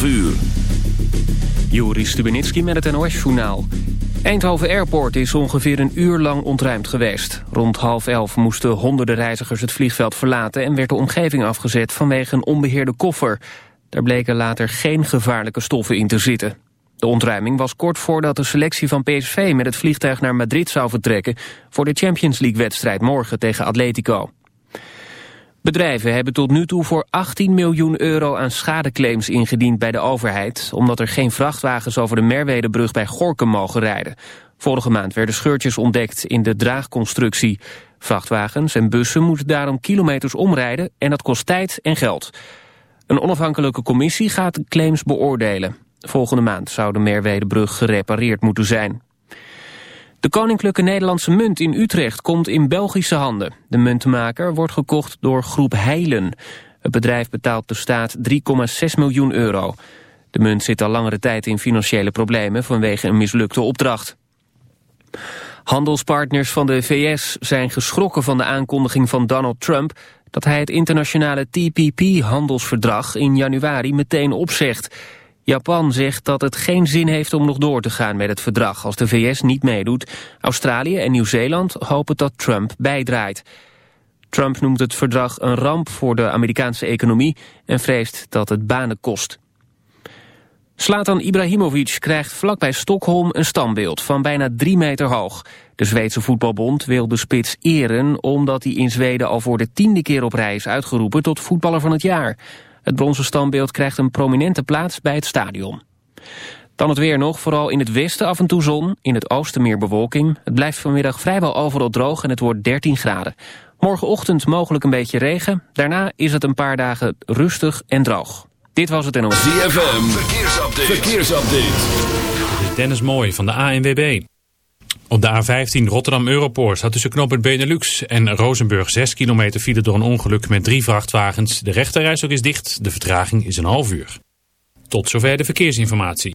12 uur. Juri Stubenitski met het NOS-journaal. Eindhoven Airport is ongeveer een uur lang ontruimd geweest. Rond half elf moesten honderden reizigers het vliegveld verlaten... en werd de omgeving afgezet vanwege een onbeheerde koffer. Daar bleken later geen gevaarlijke stoffen in te zitten. De ontruiming was kort voordat de selectie van PSV met het vliegtuig naar Madrid zou vertrekken... voor de Champions League-wedstrijd morgen tegen Atletico. Bedrijven hebben tot nu toe voor 18 miljoen euro aan schadeclaims ingediend bij de overheid... omdat er geen vrachtwagens over de Merwedebrug bij Gorkum mogen rijden. Vorige maand werden scheurtjes ontdekt in de draagconstructie. Vrachtwagens en bussen moeten daarom kilometers omrijden en dat kost tijd en geld. Een onafhankelijke commissie gaat claims beoordelen. Volgende maand zou de Merwedebrug gerepareerd moeten zijn. De Koninklijke Nederlandse Munt in Utrecht komt in Belgische handen. De muntmaker wordt gekocht door groep Heilen. Het bedrijf betaalt de staat 3,6 miljoen euro. De munt zit al langere tijd in financiële problemen vanwege een mislukte opdracht. Handelspartners van de VS zijn geschrokken van de aankondiging van Donald Trump dat hij het internationale TPP-handelsverdrag in januari meteen opzegt. Japan zegt dat het geen zin heeft om nog door te gaan met het verdrag als de VS niet meedoet. Australië en Nieuw-Zeeland hopen dat Trump bijdraait. Trump noemt het verdrag een ramp voor de Amerikaanse economie en vreest dat het banen kost. Slatan Ibrahimovic krijgt vlakbij Stockholm een standbeeld van bijna drie meter hoog. De Zweedse voetbalbond wil de spits eren omdat hij in Zweden al voor de tiende keer op rij is uitgeroepen tot voetballer van het jaar. Het bronzen standbeeld krijgt een prominente plaats bij het stadion. Dan het weer nog, vooral in het westen af en toe zon, in het oosten meer bewolking. Het blijft vanmiddag vrijwel overal droog en het wordt 13 graden. Morgenochtend mogelijk een beetje regen. Daarna is het een paar dagen rustig en droog. Dit was het NOS. ZFM, verkeersupdate. verkeersupdate. Dit is Dennis Mooi van de ANWB. Op de A15 Rotterdam-Europoort staat tussen knooppunt Benelux en Rozenburg 6 kilometer file door een ongeluk met drie vrachtwagens. De rechterreis ook is dicht, de vertraging is een half uur. Tot zover de verkeersinformatie.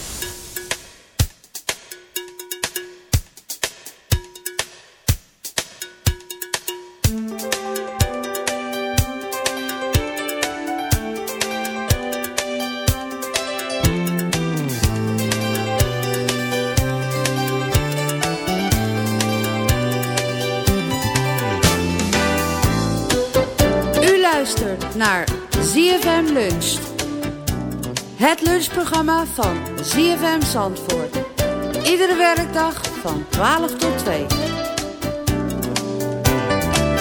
Lunchprogramma van ZFM Zandvoort. Iedere werkdag van 12 tot 2.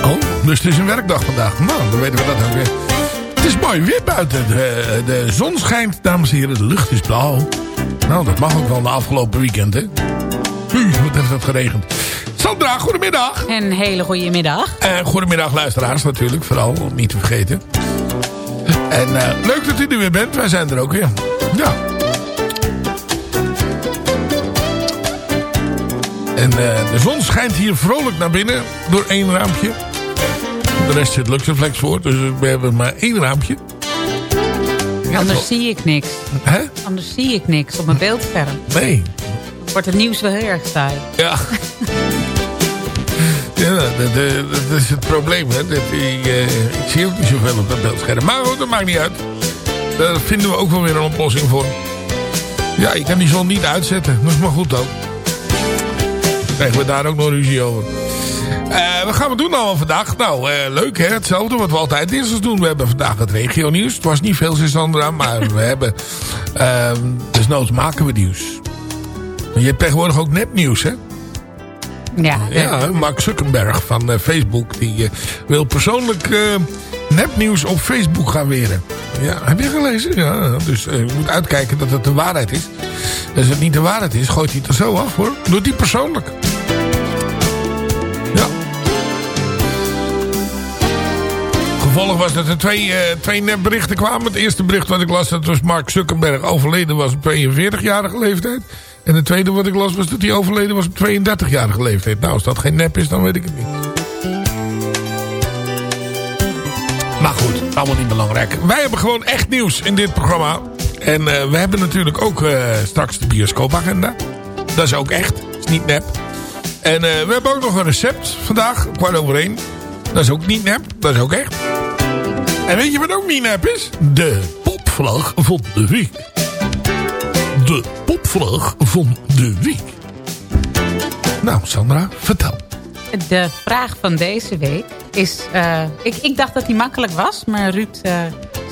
Oh, dus het is een werkdag vandaag. Nou, dan weten we dat ook weer. Het is mooi weer buiten. De, de zon schijnt, dames en heren. De lucht is blauw. Nou, dat mag ook wel de afgelopen weekend, hè. Hm, wat heeft dat geregend. Sandra, goedemiddag. Een hele goede middag. En goedemiddag luisteraars natuurlijk, vooral, om niet te vergeten. En eh, leuk dat u er weer bent. Wij zijn er ook weer. Ja. En de zon schijnt hier vrolijk naar binnen door één raampje. De rest zit Luxeflex voor, dus we hebben maar één raampje. Anders zie ik niks. Hè? Anders zie ik niks op mijn beeldscherm. Nee. Wordt het nieuws wel heel erg saai. Ja. ja, dat, dat, is het probleem. Hè. Dat, ik, uh, ik zie ook niet zoveel op dat beeldscherm. Maar goed, dat maakt niet uit. Daar vinden we ook wel weer een oplossing voor. Ja, je kan die zon niet uitzetten. Dat is maar goed ook. Krijgen we daar ook nog ruzie over. Uh, wat gaan we doen allemaal vandaag? Nou, uh, leuk hè. Hetzelfde wat we altijd dinsdags doen. We hebben vandaag het regionieuws. Het was niet veel, Sandra. Maar we hebben... Uh, desnoods maken we nieuws. Je hebt tegenwoordig ook nepnieuws hè? Ja. Ja, Mark Zuckerberg van Facebook. Die wil persoonlijk nepnieuws op Facebook gaan weren. Ja, heb je gelezen? Ja, dus je moet uitkijken dat het de waarheid is. Als het niet de waarheid is, gooit hij het er zo af hoor. Doet hij persoonlijk. Ja. Gevolg was dat er twee, uh, twee nepberichten kwamen. Het eerste bericht wat ik las, dat was Mark Zuckerberg overleden was op 42-jarige leeftijd. En het tweede wat ik las was dat hij overleden was op 32-jarige leeftijd. Nou, als dat geen nep is, dan weet ik het niet. Allemaal niet belangrijk. Wij hebben gewoon echt nieuws in dit programma. En uh, we hebben natuurlijk ook uh, straks de bioscoopagenda. Dat is ook echt. Dat is niet nep. En uh, we hebben ook nog een recept vandaag, kwart over één. Dat is ook niet nep, dat is ook echt. En weet je wat ook niet nep is? De popvlag van de week. De popvlag van de week. Nou, Sandra, vertel. De vraag van deze week is... Uh, ik, ik dacht dat die makkelijk was, maar Ruud... Uh,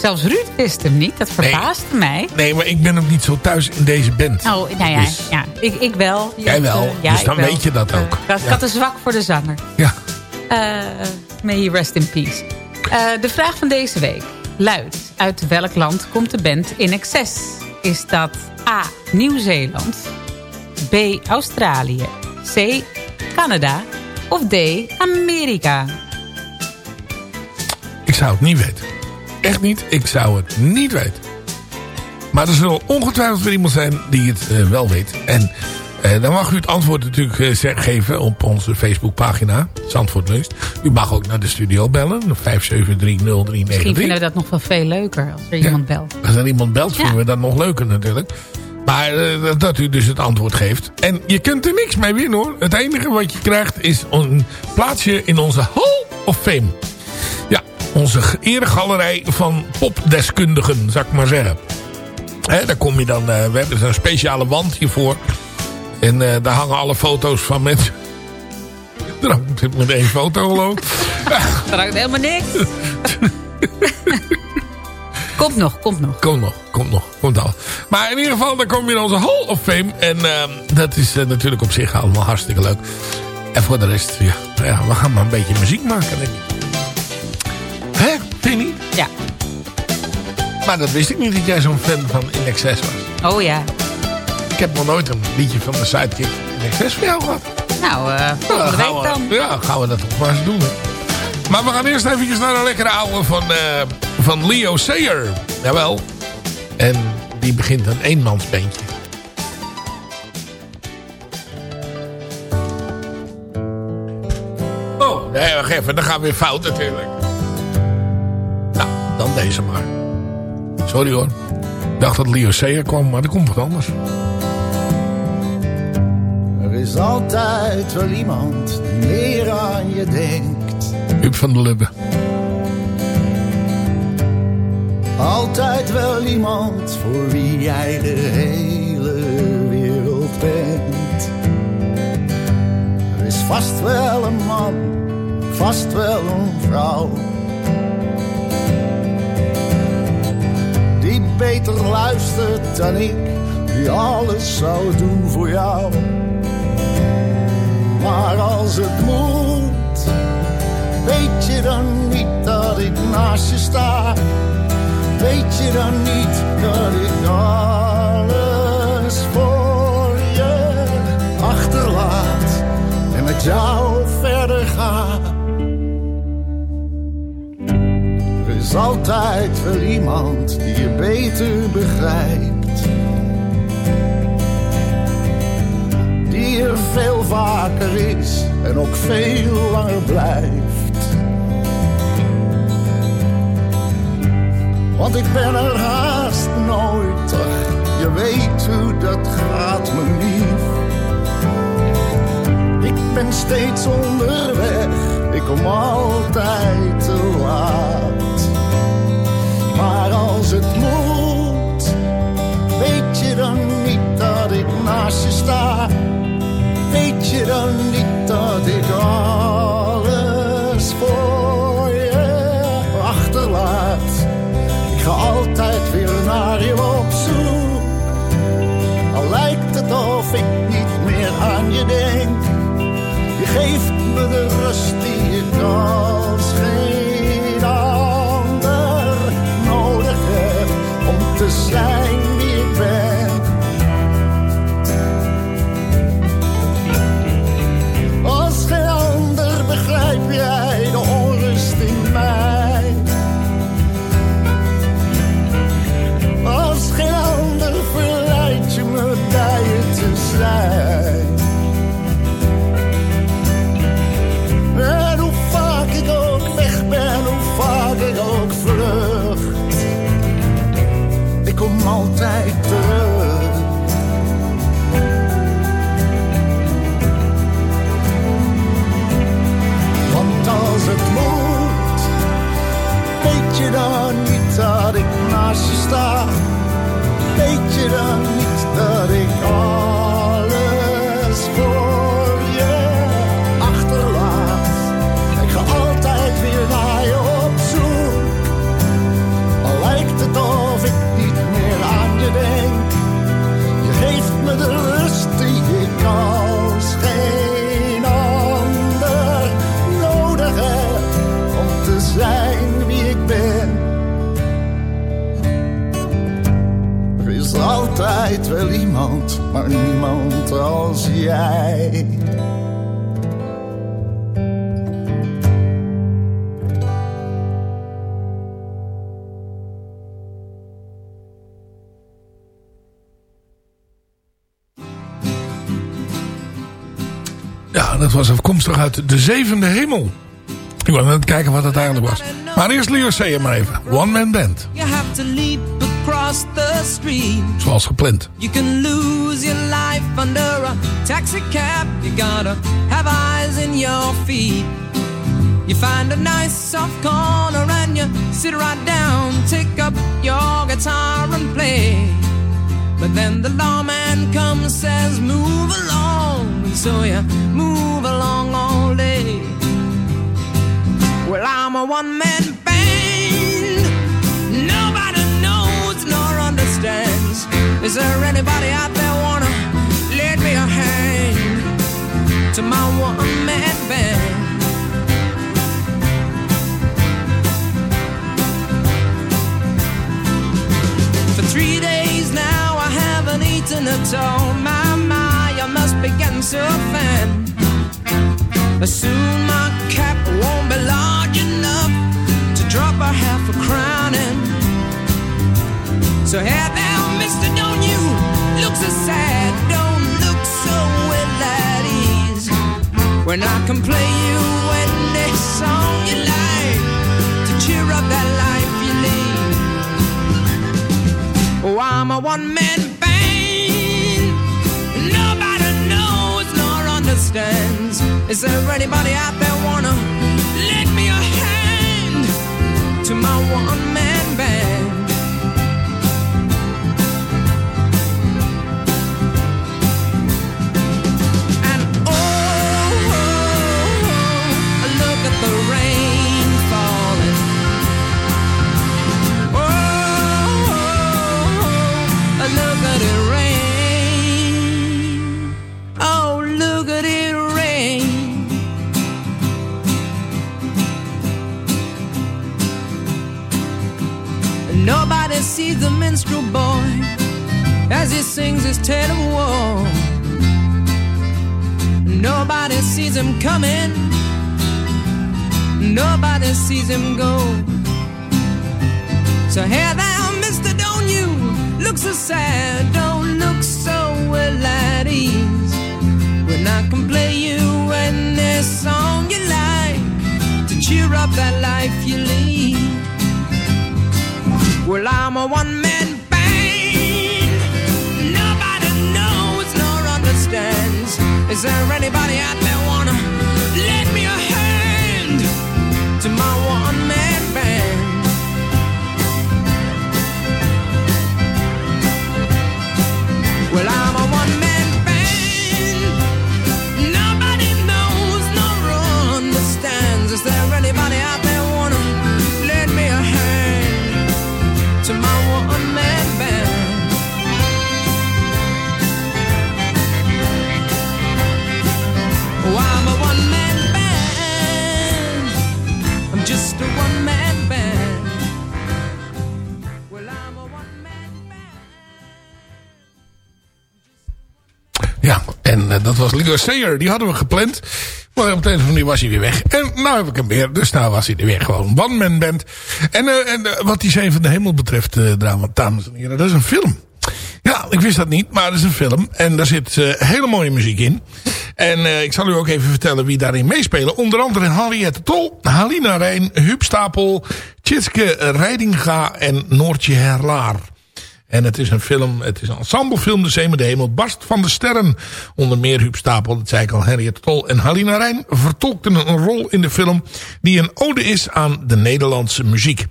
zelfs Ruud wist hem niet. Dat verbaasde nee, mij. Nee, maar ik ben ook niet zo thuis in deze band. Oh, nou ja, dus, ja ik, ik wel. Jij wel, ja, dus dan weet je dat ook. ik had een zwak voor de zanger. Ja. may he rest in peace. de vraag van deze week luidt... Uit welk land komt de band In Excess? Is dat A. Nieuw-Zeeland... B. Australië... C. Canada... Of D. Amerika? Ik zou het niet weten. Echt niet. Ik zou het niet weten. Maar er zal ongetwijfeld weer iemand zijn die het uh, wel weet. En uh, dan mag u het antwoord natuurlijk uh, geven op onze Facebookpagina. Zandvoort Leust. U mag ook naar de studio bellen. 5730393. Misschien vinden we dat nog wel veel leuker als er ja. iemand belt. Als er iemand belt vinden we dat nog leuker natuurlijk. Maar uh, dat u dus het antwoord geeft. En je kunt er niks mee winnen hoor. Het enige wat je krijgt is een plaatsje in onze Hall of Fame. Ja, onze eregalerij van popdeskundigen, zou ik maar zeggen. Hè, daar kom je dan, uh, we hebben een speciale wand hiervoor. En uh, daar hangen alle foto's van mensen. Er hangt met één foto geloof Er hangt helemaal niks. Komt nog, komt nog. Komt nog, komt nog, komt al. Maar in ieder geval, dan kom je in onze Hall of Fame. En uh, dat is uh, natuurlijk op zich allemaal hartstikke leuk. En voor de rest, ja, ja we gaan maar een beetje muziek maken, denk ik. Hè, vind je niet? Ja. Maar dat wist ik niet dat jij zo'n fan van In Excess was. Oh ja. Ik heb nog nooit een liedje van de Sidekick In Excess voor jou gehad. Nou, uh, volgende nou, week dan. We, ja, gaan we dat toch maar eens doen. Hè. Maar we gaan eerst eventjes naar een lekkere oude van, uh, van Leo Sayer. Jawel. En die begint een eenmansbandje. Oh, nee, wacht even. Dan gaan we weer fout natuurlijk. Nou, dan deze maar. Sorry hoor. Ik dacht dat Leo Sayer kwam, maar er komt wat anders. Er is altijd wel iemand die meer aan je denkt. Huub van der Lubbe. Altijd wel iemand voor wie jij de hele wereld bent. Er is vast wel een man, vast wel een vrouw. Die beter luistert dan ik, die alles zou doen voor jou. Maar als het moet, weet je dan niet dat ik naast je sta? Weet je dan niet dat ik alles voor je achterlaat en met jou verder ga? Er is altijd wel iemand die je beter begrijpt. Die er veel vaker is en ook veel langer blijft. Want ik ben er haast nooit, ach, je weet hoe dat gaat, mijn lief. Ik ben steeds onderweg, ik kom altijd te laat. Maar als het moet, weet je dan niet dat ik naast je sta? Weet je dan niet dat ik alles aan zevende hemel. Ik was aan het kijken wat het eigenlijk was. Maar eerst Leo maar even. One Man Band. You have to leap across the street. Zoals gepland. You can lose your life under a taxi cab. You gotta have eyes in your feet. You find a nice soft corner and you sit right down, take up your guitar and play. But then the lawman comes, says, move along. And so you move along day. Well, I'm a one man band. Nobody knows nor understands. Is there anybody out there wanna lend me a hand to my one man band? For three days now, I haven't eaten at all. My, my, I must be getting so thin. Soon my cap won't be large enough to drop a half a crown in. So there, mister, don't you look so sad, don't look so at ease. When I can play you any song you like to cheer up that life you lead. Oh, I'm a one-man understands. Is there anybody out there wanna lend me a hand to my one-man band? see the minstrel boy as he sings his tale of woe. Nobody sees him coming, nobody sees him go. So here thou, mister, don't you look so sad, don't look so well at ease. When I can play you any song you like to cheer up that life you lead. Well, I'm a one man band. Nobody knows nor understands. Is there anybody out there wanna dat was Leo Sayer. Die hadden we gepland. Maar op de een was hij weer weg. En nou heb ik hem weer. Dus nou was hij er weer gewoon. One Man Band. En, eh, en eh, wat die Zee van de Hemel betreft, eh, dames en heren. Dat is een film. Ja, ik wist dat niet. Maar het is een film. En daar zit hele mooie muziek in. En ik zal u ook even vertellen wie daarin meespelen. Onder andere Henriette Tol, Halina Rijn, Huub Stapel, Tjitske Reidinga en Noortje Herlaar. En het is een film, het is een ensemblefilm, met de Hemel, barst van de sterren. Onder meer Huub Stapel, dat zei ik al, Henriette Tol en Halina Rijn vertolkten een rol in de film die een ode is aan de Nederlandse muziek.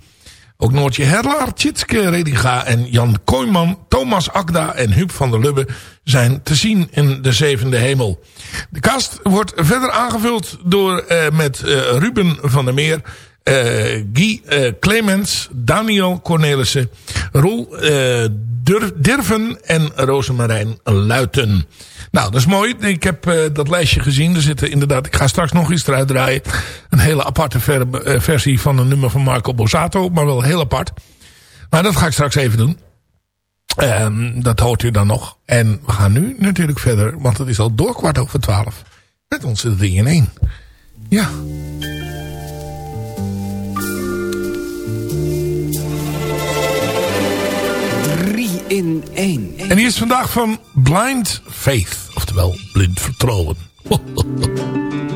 Ook Noortje Herlaar, Tjitske Redinga en Jan Kooijman, Thomas Akda en Huub van der Lubbe zijn te zien in De Zevende Hemel. De cast wordt verder aangevuld door, uh, met uh, Ruben van der Meer, uh, Guy uh, Clemens, Daniel Cornelissen, Roel uh, Dur Dirven en Rosemarijn Luiten. Nou, dat is mooi. Ik heb uh, dat lijstje gezien. Er zitten inderdaad, ik ga straks nog iets eruit draaien. Een hele aparte uh, versie van een nummer van Marco Bozzato. Maar wel heel apart. Maar dat ga ik straks even doen. Um, dat hoort u dan nog. En we gaan nu natuurlijk verder. Want het is al door kwart over twaalf. Met onze 3 in 1. Ja. In één. En die is vandaag van Blind Faith. Oftewel blind vertrouwen.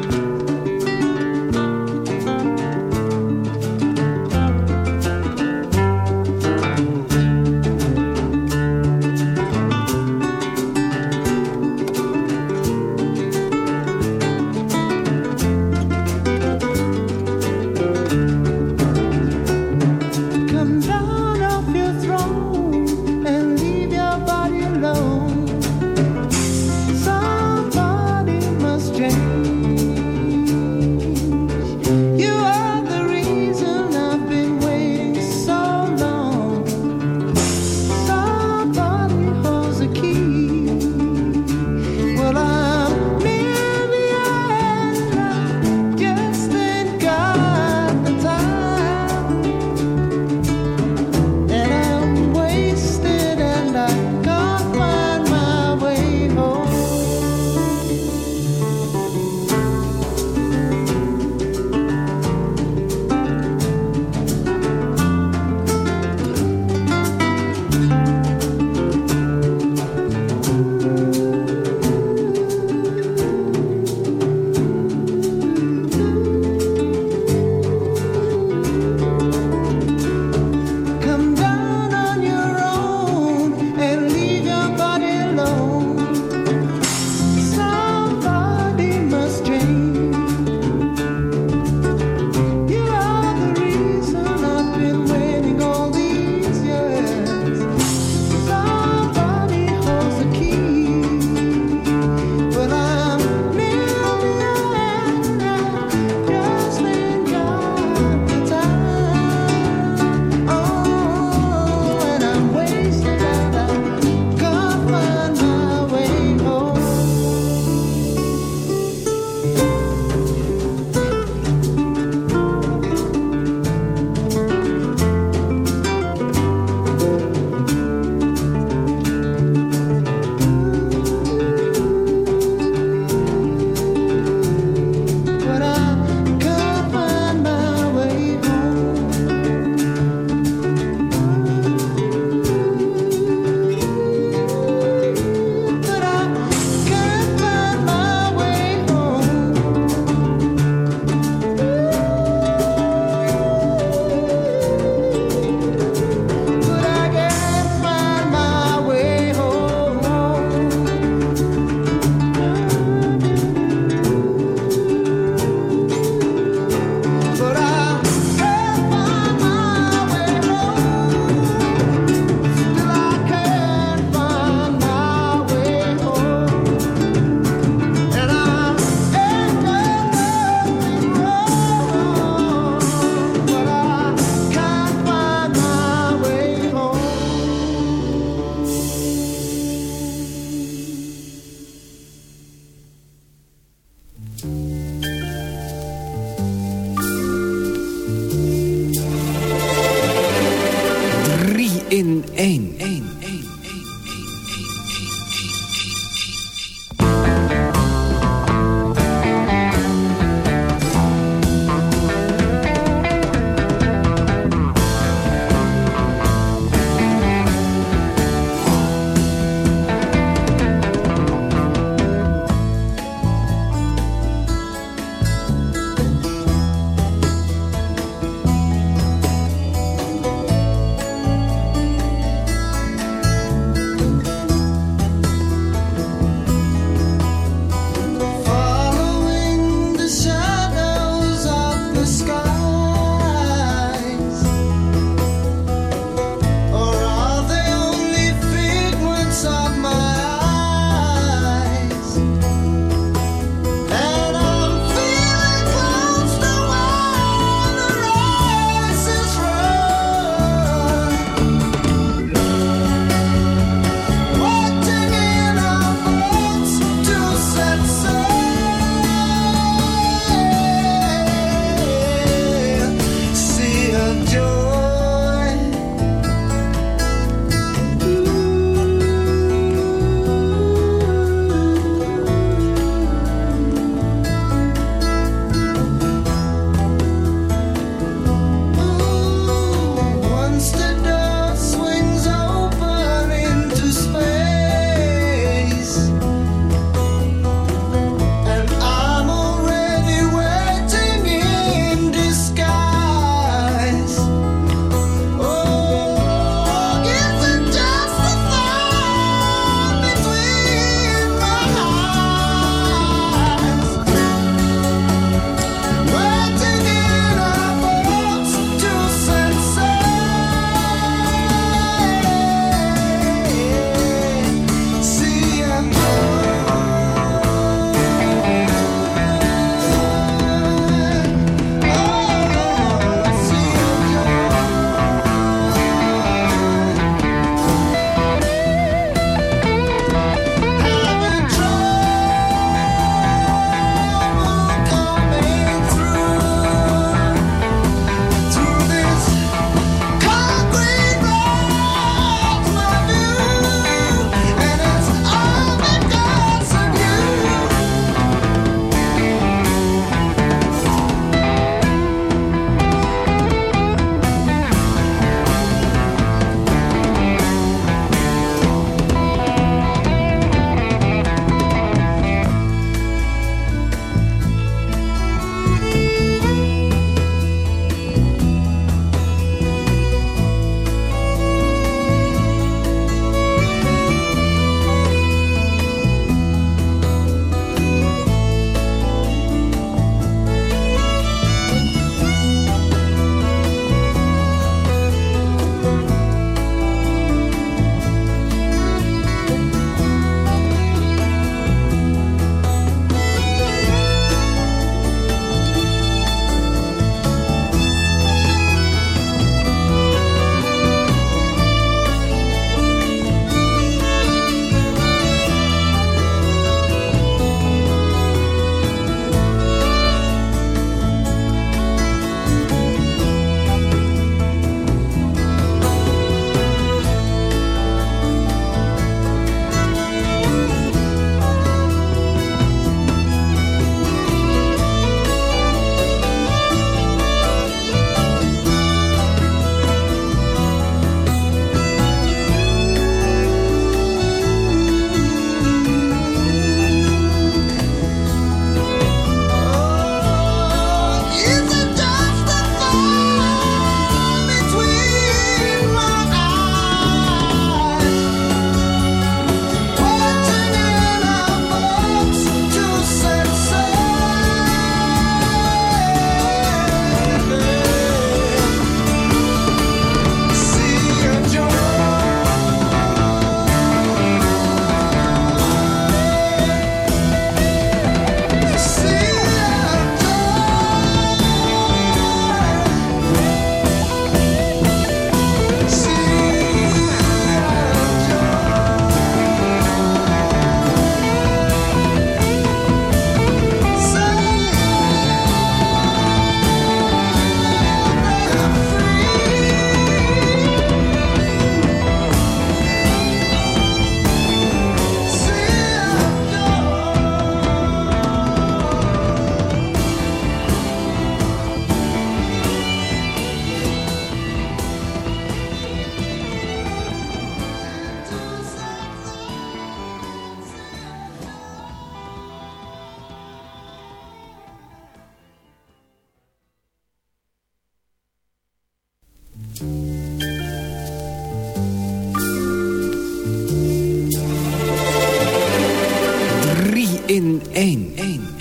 één.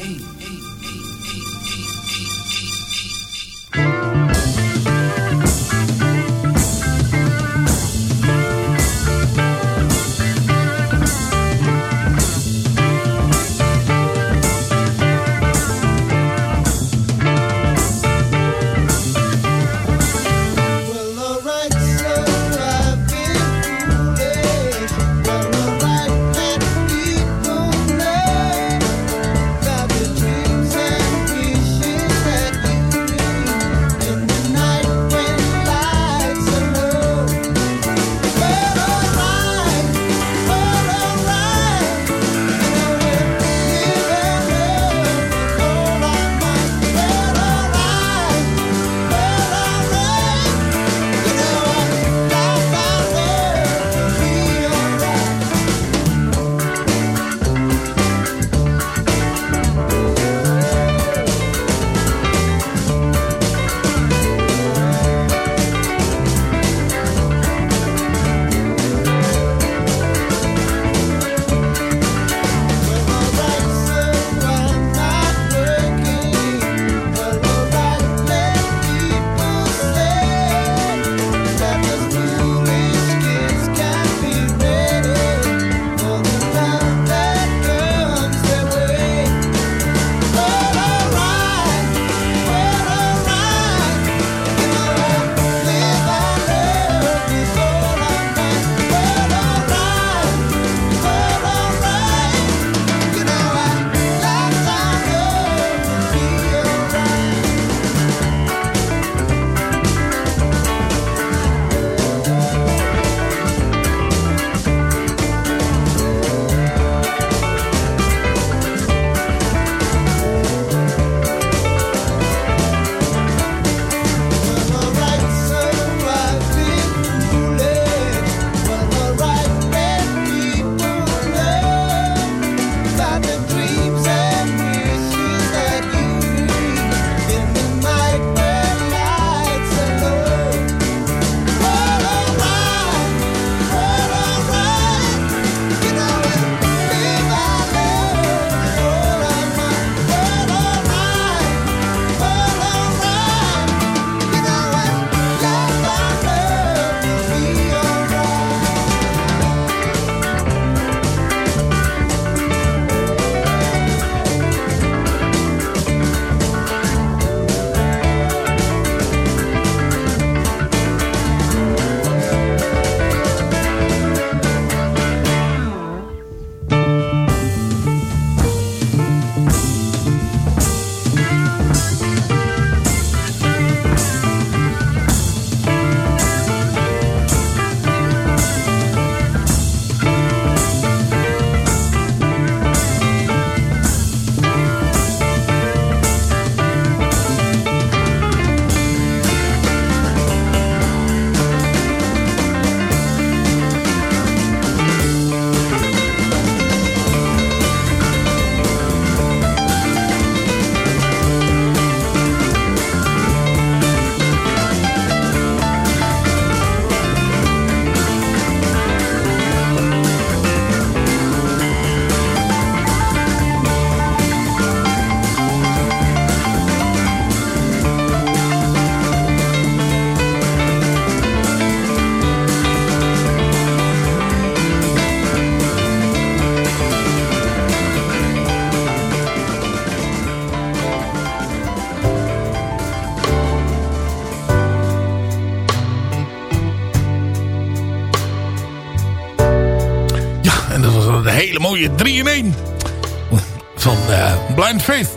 Faith.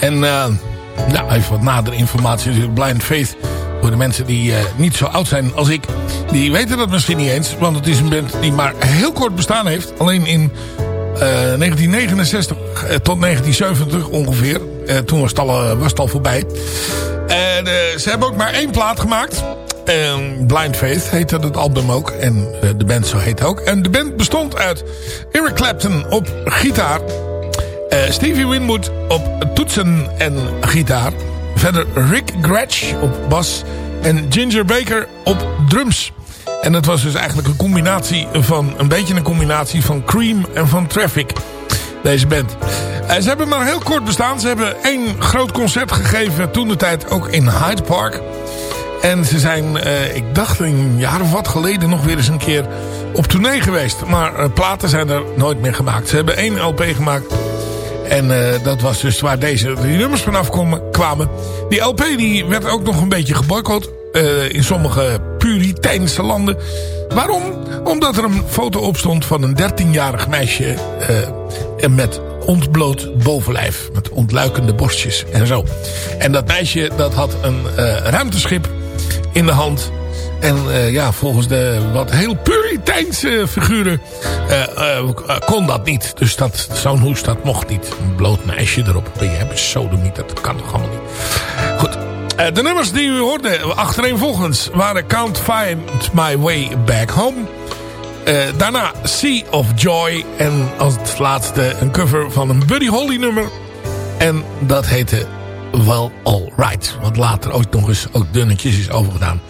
En uh, even wat nadere informatie. natuurlijk Blind Faith, voor de mensen die eh, niet zo oud zijn als ik... die weten dat misschien niet eens. Want het is een band die maar heel kort bestaan heeft. Alleen in eh, 1969 tot 1970 ongeveer. toen was het, al, was al voorbij. En ze hebben ook maar één plaat gemaakt... En Blind Faith heette het album ook. En de band zo heet ook. En de band bestond uit Eric Clapton op gitaar. Eh, Stevie Winwood op toetsen en gitaar. Verder Rick Gretsch op bas en Ginger Baker op drums. En dat was dus eigenlijk een combinatie van... een beetje een combinatie van Cream en van Traffic. Deze band. Uh, ze hebben maar heel kort bestaan. Ze hebben één groot concert gegeven toen de tijd ook in Hyde Park. En ze zijn, eh, ik dacht een jaar of wat geleden nog weer eens een keer op tournee geweest. Maar platen zijn er nooit meer gemaakt. Ze hebben één LP gemaakt en uh, dat was dus waar deze nummers vanaf kwamen. Die LP die werd ook nog een beetje geboycott. in sommige Puriteinse landen. Waarom? Omdat er een foto op stond van een 13-jarig meisje met ontbloot bovenlijf. Met ontluikende borstjes en zo. En dat meisje dat had een ruimteschip in de hand. En uh, ja, volgens de wat heel puriteinse figuren uh, uh, kon dat niet. Dus dat, zo'n hoes, dat mocht niet. Een bloot meisje erop. Je hebt sodomiet, dat kan toch allemaal niet. Goed. de nummers die u hoorde achtereenvolgens waren Can't Find My Way Back Home. daarna Sea of Joy. En als het laatste een cover van een Buddy Holly nummer. En dat heette Well Alright. Wat later ook nog eens ook dunnetjes is overgedaan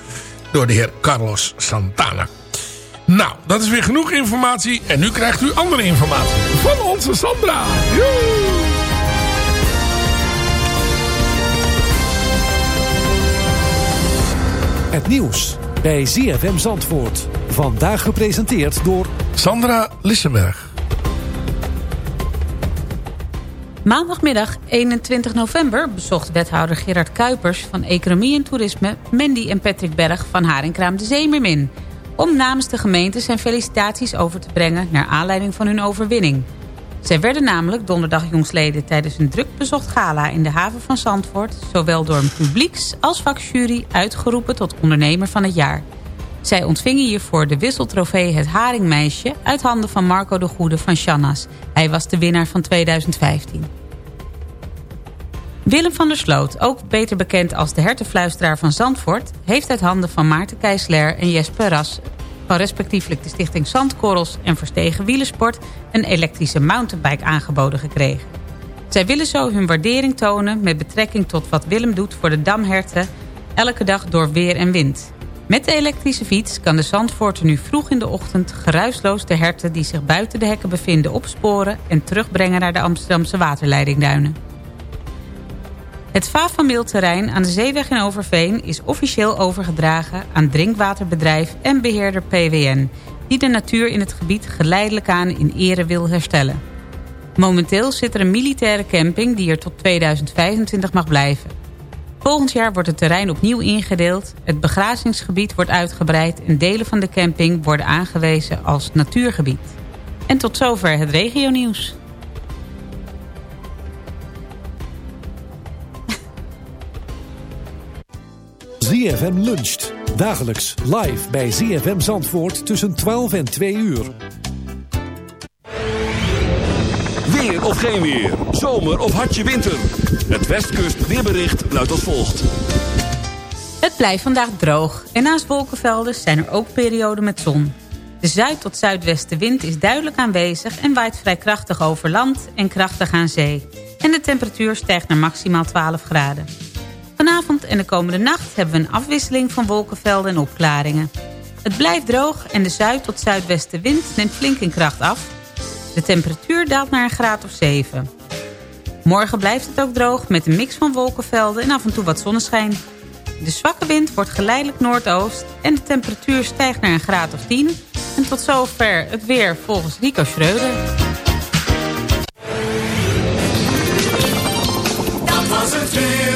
door de heer Carlos Santana. Nou, dat is weer genoeg informatie. En nu krijgt u andere informatie van onze Sandra. Het nieuws bij ZFM Zandvoort. Vandaag gepresenteerd door Sandra Lissenberg. Maandagmiddag 21 november bezocht wethouder Gerard Kuipers van Economie en Toerisme... Mandy en Patrick Berg van Haringkraam de Zeemermin... om namens de gemeente zijn felicitaties over te brengen... naar aanleiding van hun overwinning. Zij werden namelijk donderdag jongsleden tijdens een druk bezocht gala... in de haven van Zandvoort... zowel door een publieks als vakjury uitgeroepen tot ondernemer van het jaar... Zij ontvingen hiervoor de wisseltrofee Het Haringmeisje... uit handen van Marco de Goede van Channas. Hij was de winnaar van 2015. Willem van der Sloot, ook beter bekend als de hertenfluisteraar van Zandvoort... heeft uit handen van Maarten Keisler en Jesper Ras... van respectievelijk de stichting Zandkorrels en Verstegen Wielersport... een elektrische mountainbike aangeboden gekregen. Zij willen zo hun waardering tonen met betrekking tot wat Willem doet voor de damherten... elke dag door weer en wind. Met de elektrische fiets kan de Zandvoorter nu vroeg in de ochtend... geruisloos de herten die zich buiten de hekken bevinden opsporen... en terugbrengen naar de Amsterdamse waterleidingduinen. Het Vavameelterrein aan de Zeeweg in Overveen is officieel overgedragen aan drinkwaterbedrijf en beheerder PWN, die de natuur in het gebied geleidelijk aan in ere wil herstellen. Momenteel zit er een militaire camping die er tot 2025 mag blijven. Volgend jaar wordt het terrein opnieuw ingedeeld, het begrazingsgebied wordt uitgebreid en delen van de camping worden aangewezen als natuurgebied. En tot zover het regionieuws. ZFM luncht. Dagelijks live bij ZFM Zandvoort tussen 12 en 2 uur. Of geen weer. Zomer of hartje winter. Het Westkust weerbericht luidt als volgt. Het blijft vandaag droog. En naast wolkenvelden zijn er ook perioden met zon. De zuid- tot zuidwestenwind is duidelijk aanwezig... en waait vrij krachtig over land en krachtig aan zee. En de temperatuur stijgt naar maximaal 12 graden. Vanavond en de komende nacht hebben we een afwisseling van wolkenvelden en opklaringen. Het blijft droog en de zuid- tot zuidwestenwind neemt flink in kracht af. De temperatuur daalt naar een graad of 7. Morgen blijft het ook droog met een mix van wolkenvelden en af en toe wat zonneschijn. De zwakke wind wordt geleidelijk noordoost en de temperatuur stijgt naar een graad of 10. En tot zover het weer volgens Rico Schreuder. Dat was het weer.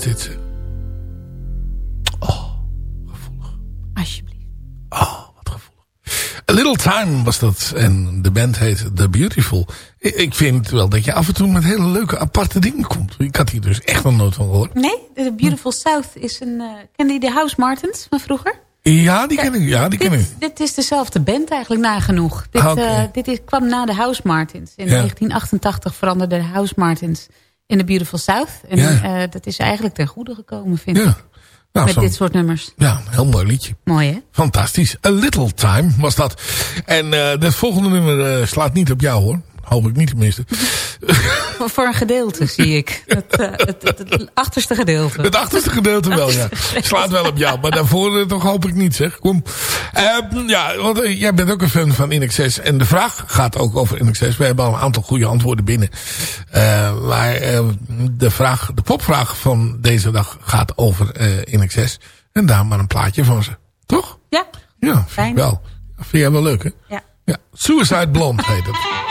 is dit. zeg. Alsjeblieft. A Little Time was dat. En de band heet The Beautiful. Ik vind wel dat je af en toe met hele leuke aparte dingen komt. Ik had hier dus echt nog nooit van gehoord. Nee, The Beautiful South is een... eh ken je de House Martins van vroeger? Ja, die ken ik. Ja, die ken ik. Dit is dezelfde band eigenlijk nagenoeg. Dit, Ah, eh, dit is, kwam na de House Martins. In Ja. 1988 veranderde de House Martins in The Beautiful South. En Ja. eh, dat is eigenlijk ten goede gekomen, vind Ja. ik. Nou, Met dit soort nummers. Ja, een heel mooi liedje. Mooi, hè? Fantastisch. A Little Time was dat. En eh het volgende nummer eh, slaat niet op jou hoor. Hoop ik niet tenminste. Voor, een gedeelte, zie ik. Het, eh, het, het, het achterste gedeelte. Het achterste gedeelte wel, ja. Slaat wel op jou, maar daarvoor eh, toch hoop ik niet, zeg. Kom. Eh, ja, want jij bent ook een fan van InXS. En de vraag gaat ook over InXS. We hebben al een aantal goede antwoorden binnen. Eh, maar de, vraag, de popvraag van deze dag gaat over eh InXS. En daar maar een plaatje van ze. Toch? Ja. Ja, vind ik wel. Vind jij wel leuk, hè? Ja. ja. Suicide Blonde heet het.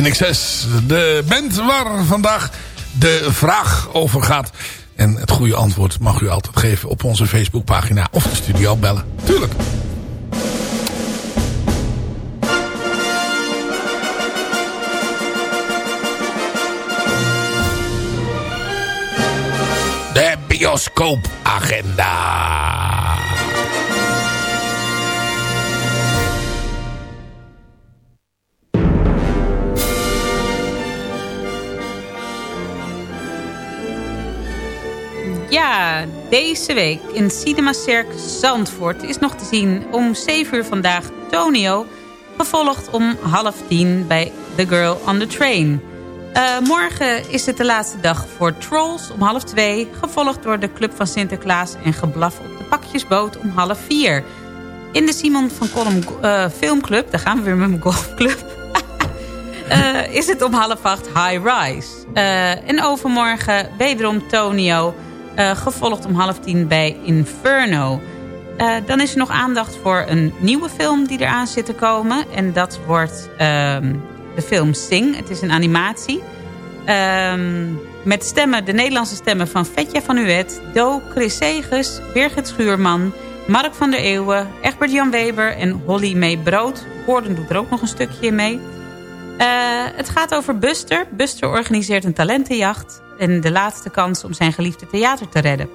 NXS. De band waar vandaag de vraag over gaat. En het goede antwoord mag u altijd geven op onze Facebookpagina of de studio bellen. Tuurlijk. De bioscoopagenda. Ja, deze week in Cinema Zandvoort is nog te zien om 7 uur vandaag Tonio. Gevolgd om half tien bij The Girl on the Train. Uh, morgen is het de laatste dag voor Trolls om half twee. Gevolgd door de Club van Sinterklaas en geblaf op de pakjesboot om half vier. In de Simon van Kolm uh, Filmclub, daar gaan we weer met mijn golfclub... uh, is het om half acht High Rise. en overmorgen wederom Tonio... Uh, gevolgd om half tien bij Inferno. Uh, dan is er nog aandacht voor een nieuwe film die eraan zit te komen. En dat wordt um, de film Sing. Het is een animatie. Um, met stemmen, de Nederlandse stemmen van Vetja van Uwet... Do Chris Birgit Schuurman... Mark van der Eeuwen, Egbert Jan Weber en Holly May Brood. Gordon doet er ook nog een stukje mee. Uh, het gaat over Buster. Buster organiseert een talentenjacht en de laatste kans om zijn geliefde theater te redden.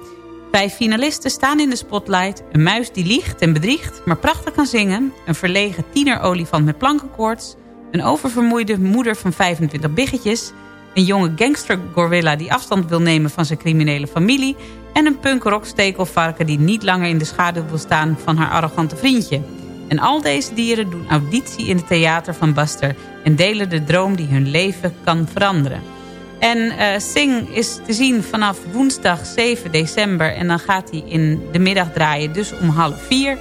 Vijf finalisten staan in de spotlight. Een muis die liegt en bedriegt, maar prachtig kan zingen. Een verlegen tienerolifant met plankenkoorts. Een oververmoeide moeder van 25 biggetjes. Een jonge gangster gorilla die afstand wil nemen van zijn criminele familie. En een punkrock stekelvarken die niet langer in de schaduw wil staan van haar arrogante vriendje. En al deze dieren doen auditie in het theater van Buster... en delen de droom die hun leven kan veranderen. En uh, Sing is te zien vanaf woensdag 7 december. En dan gaat hij in de middag draaien, dus om half vier.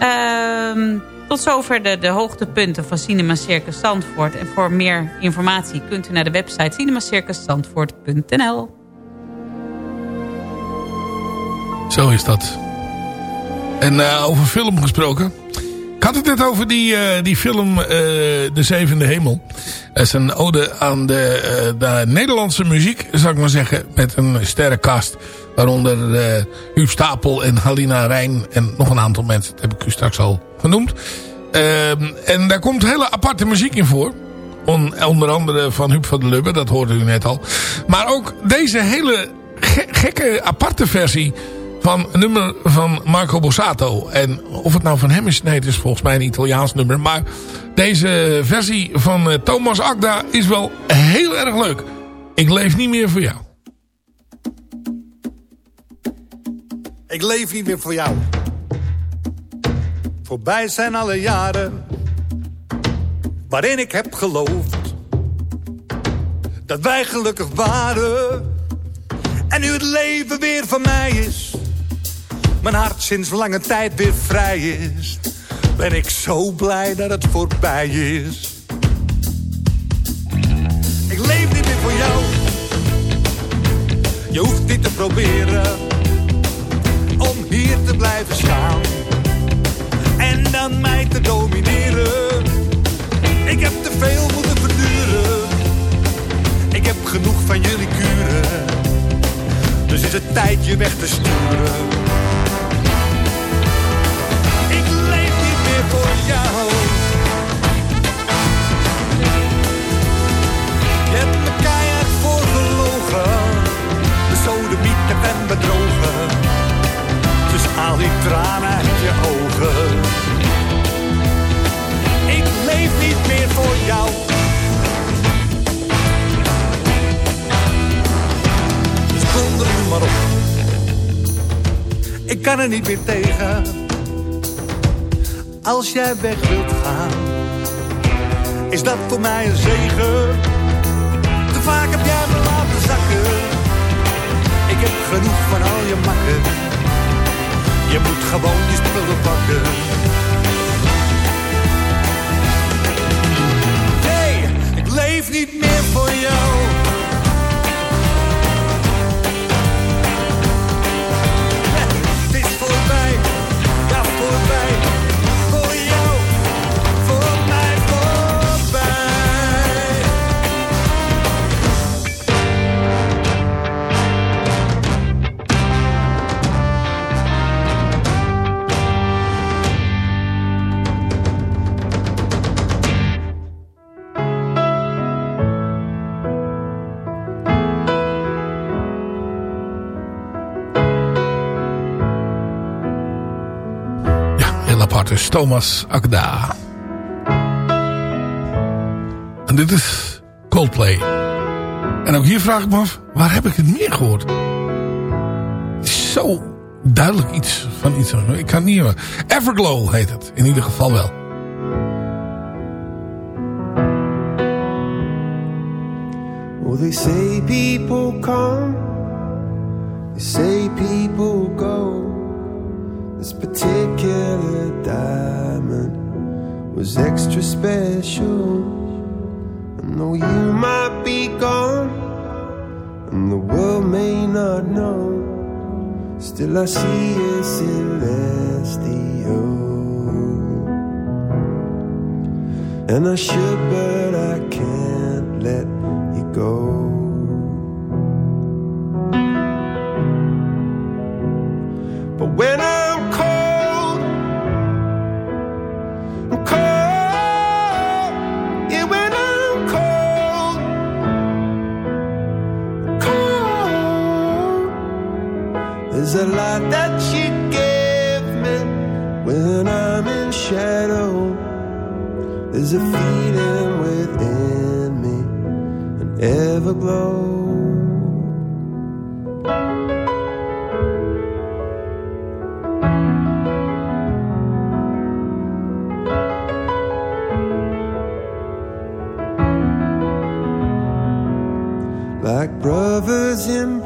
Uh, tot zover de, de hoogtepunten van Cinema Circus Zandvoort. En voor meer informatie kunt u naar de website cinemacircuszandvoort.nl Zo is dat. En uh, over film gesproken. Ik had het net over die, uh, die film uh, De Zevende Hemel. Dat is een ode aan de, uh, de Nederlandse muziek, zou ik maar zeggen. Met een sterrenkast. Waaronder Huub Stapel en Halina Rijn. En nog een aantal mensen. Dat heb ik u straks al genoemd. Uh, en daar komt hele aparte muziek in voor. On, onder andere van Huub van der Lubbe. Dat hoorde u net al. Maar ook deze hele ge gekke aparte versie van nummer van Marco Bossato. En of het nou van hem is, nee, het is volgens mij een Italiaans nummer. Maar deze versie van uh, Thomas Agda is wel heel erg leuk. Ik leef niet meer voor jou. Ik leef niet meer voor jou. Voorbij zijn alle jaren waarin ik heb geloofd dat wij gelukkig waren. En nu het leven weer van mij is mijn hart sinds lange tijd weer vrij is, ben ik zo blij dat het voorbij is. Ik leef niet meer voor jou. Je hoeft niet te proberen om hier te blijven staan en dan mij te domineren. Ik heb te veel moeten verduren. Ik heb genoeg van jullie kuren. Dus is het tijd je weg te sturen. Voor jou. Je hebt me keihard voor gelogen, besodemiet en bedrogen. Dus haal die tranen uit je ogen. Ik leef niet meer voor jou. Dus kom er nu maar op. Ik kan er niet meer tegen als jij weg wilt gaan. Is dat voor mij een zegen? Te vaak heb jij me laten zakken. Ik heb genoeg van al je makken. Je moet gewoon die spullen pakken. Nee, ik leef niet meer voor jou. Thomas Akda. En dit is Coldplay. En ook hier vraag ik me af, waar heb ik het meer gehoord? Is zo duidelijk iets van iets. Ik kan niet meer. Everglow heet het, in ieder geval wel. Well, they say people come, they say people go. This particular was extra special. And though you might be gone, and the world may not know, still I see a celestial. And I should, but I can't let you go. But when I'm There's a light that you give me when I'm in shadow. There's a feeling within me, an everglow. like brothers in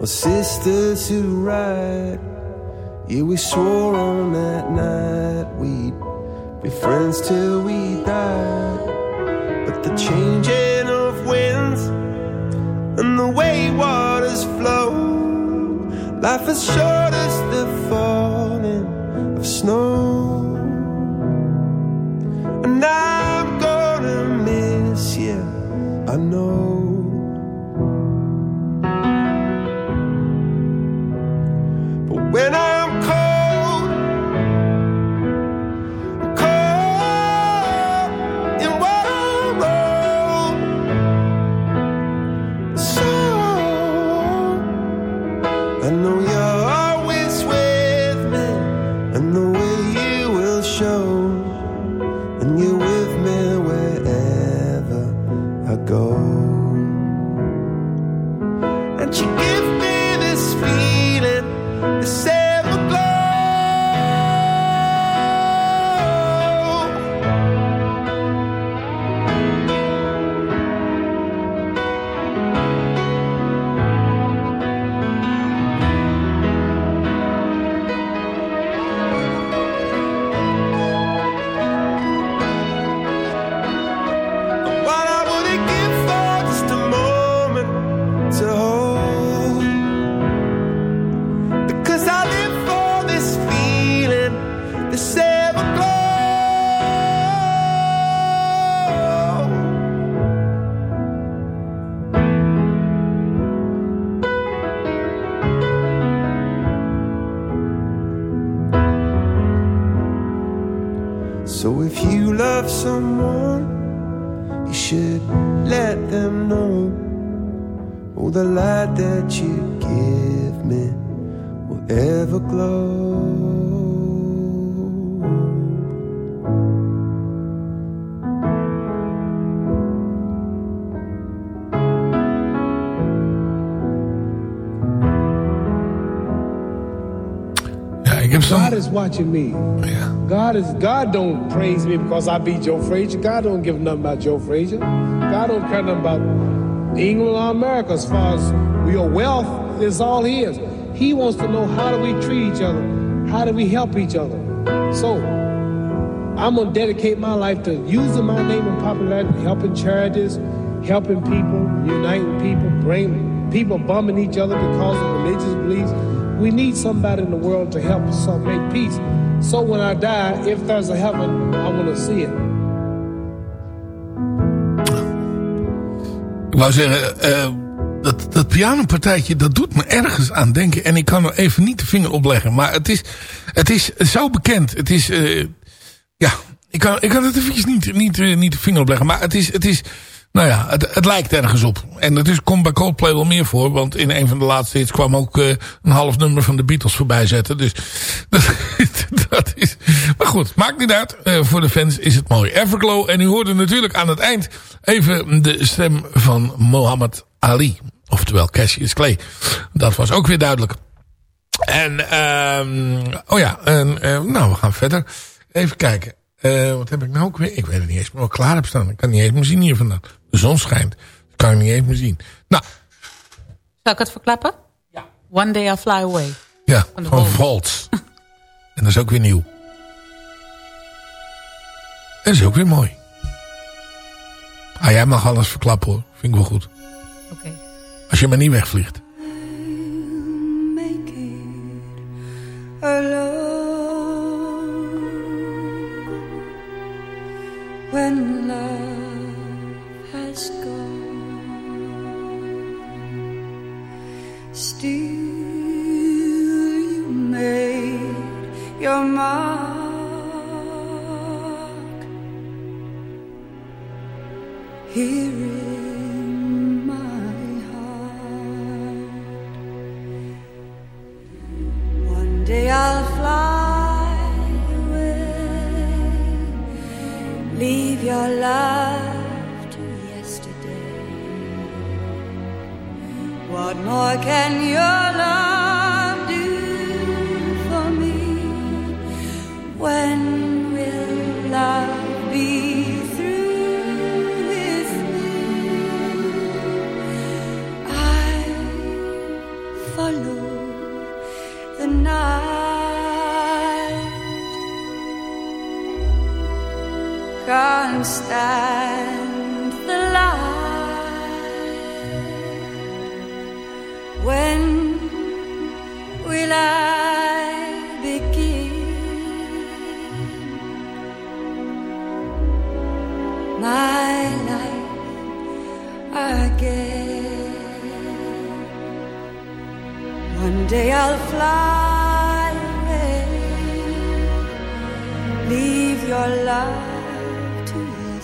or sisters who ride. Yeah, we swore on that night we'd be friends till we died. But the changing of winds and the way waters flow, life is short as the falling of snow. And I'm gonna miss you. I know. If you love someone, you should let them know. Oh, the light that you give me will ever glow. Is watching me. God is God don't praise me because I beat Joe Frazier. God don't give nothing about Joe Frazier. God don't care nothing about England or America as far as your wealth is all his. He wants to know how do we treat each other? How do we help each other? So I'm gonna dedicate my life to using my name and popularity, helping charities, helping people, uniting people, bringing people bumming each other because of religious beliefs. We need somebody in the world to help us make peace. So when I die, if there's a heaven, I want to see it. Ik wou zeggen, eh, dat, dat pianopartijtje, dat doet me ergens aan denken. En ik kan er even niet de vinger op leggen. Maar het is, het is zo bekend. Het is, eh, ja, ik kan, ik kan het eventjes niet, niet, eh, niet de vinger op leggen. Maar het is, het is Nou ja, het, lijkt ergens op. En dat is, komt bij Coldplay wel meer voor. Want in een van de laatste hits kwam ook uh, een half nummer van de Beatles voorbij zetten. Dus dat, is... Maar goed, maakt niet uit. Uh, voor de fans is het mooi. Everglow. En u hoorde natuurlijk aan het eind even de stem van Mohammed Ali. Oftewel Cassius Clay. Dat was ook weer duidelijk. En, um, oh ja, en, uh, nou we gaan verder. Even kijken. Wat heb ik nou ook weer? Ik weet het niet eens wat ik klaar heb staan. Ik kan niet eens meer zien hier vandaan. De zon schijnt. Dat kan ik niet eens meer zien. Nou. Zal ik het verklappen? Ja. One Day I'll Fly Away. Ja, van, van Volts. en dat is ook weer nieuw. Dat is ook weer mooi. Ah, jij mag alles verklappen hoor. Vind ik wel goed. Oké. Okay. Als je maar niet wegvliegt.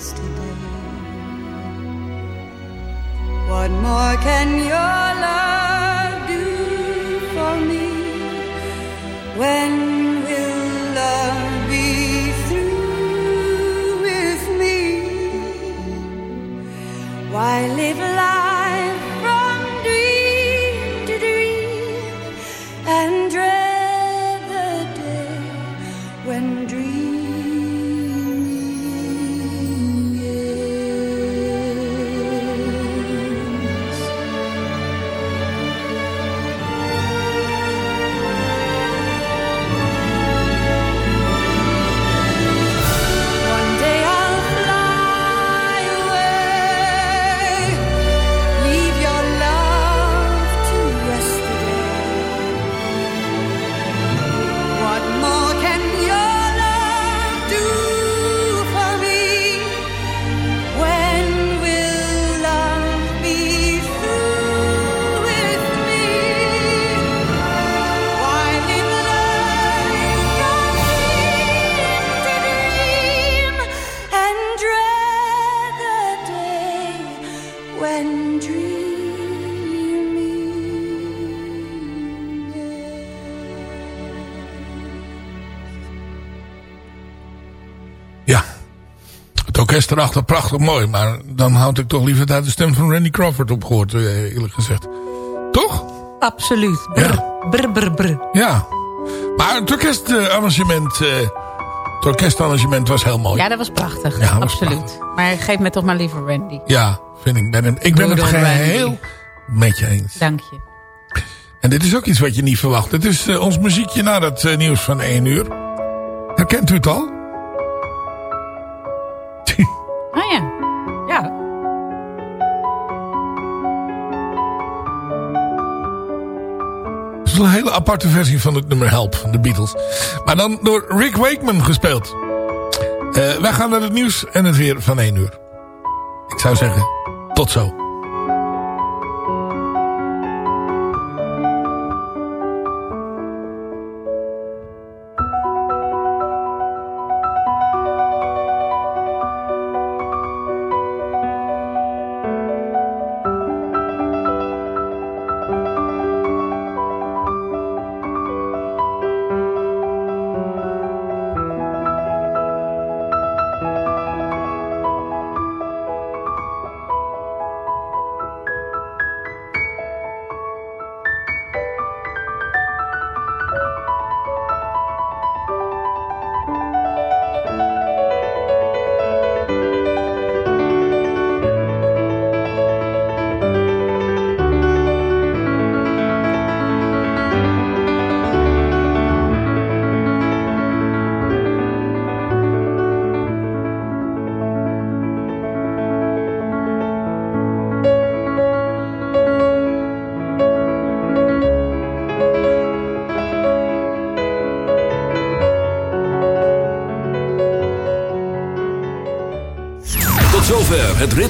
Yesterday. What more can your love do for me? When will love be through with me? Why live orkest erachter prachtig mooi. Maar dan houd ik toch liever daar de stem van Randy Crawford op gehoord. eh, Eerlijk gezegd. Toch? Absoluut. Brr, brr, brr, brr. Ja. Maar het orkestarrangement... eh het orkestarrangement was heel mooi. Ja, dat was prachtig. Ja, dat was Absoluut. Maar geef me toch maar liever Randy. Ja, vind ik. Ben het, ik ben het geheel Randy. met je eens. Dank je. En dit is ook iets wat je niet verwacht. Het is eh, ons muziekje na dat nieuws van 1 uur. Herkent u het al? Is een hele aparte versie van het nummer Help van de Beatles. Maar dan door Rick Wakeman gespeeld. Eh, wij gaan naar het nieuws en het weer van 1 uur. Ik zou zeggen, tot zo.